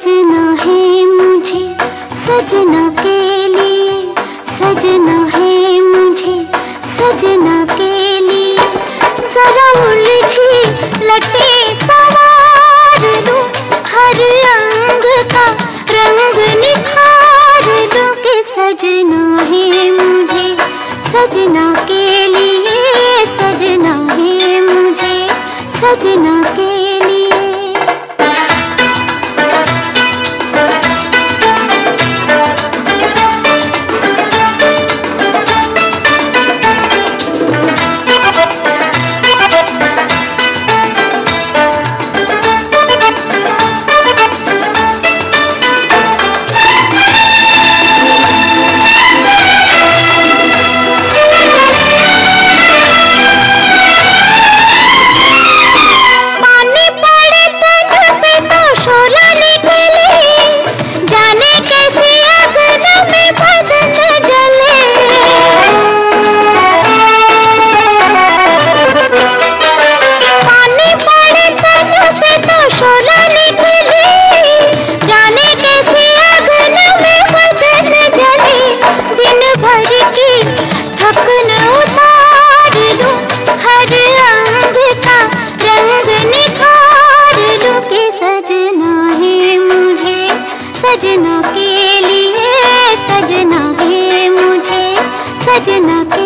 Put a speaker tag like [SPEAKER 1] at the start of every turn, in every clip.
[SPEAKER 1] सजना है मुझे सजना के लिए सजना है मुझे सजना के लिए। जरा उलझी लटे सवार दो हर अंग का रंग निखार दो के सजना है मुझे सजना के लिए सजना है मुझे सजना के लिए, सजना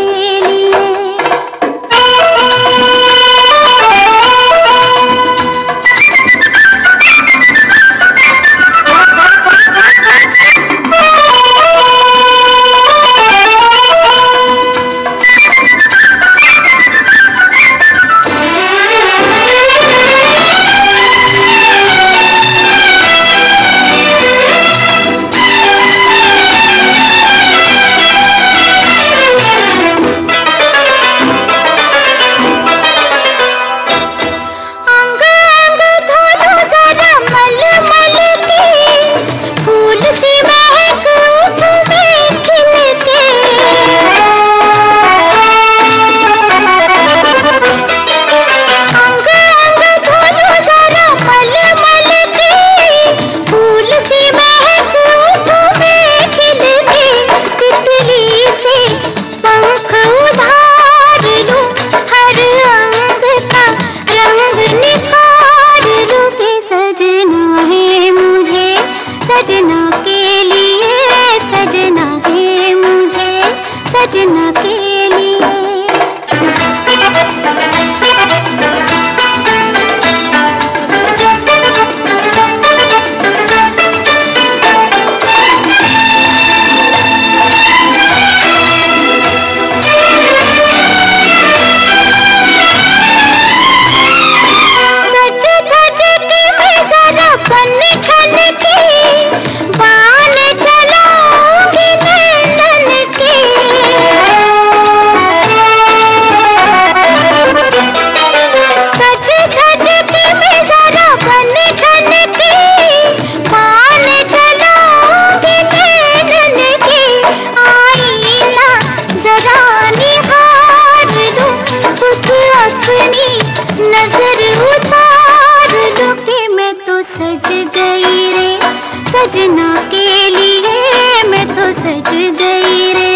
[SPEAKER 1] गई रे,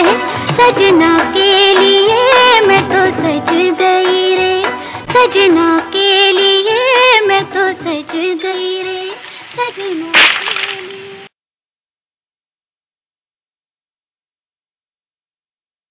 [SPEAKER 1] सजना के लिए मैं तो सज गई रे। सजना के लिए मैं तो सज गई रे, सजना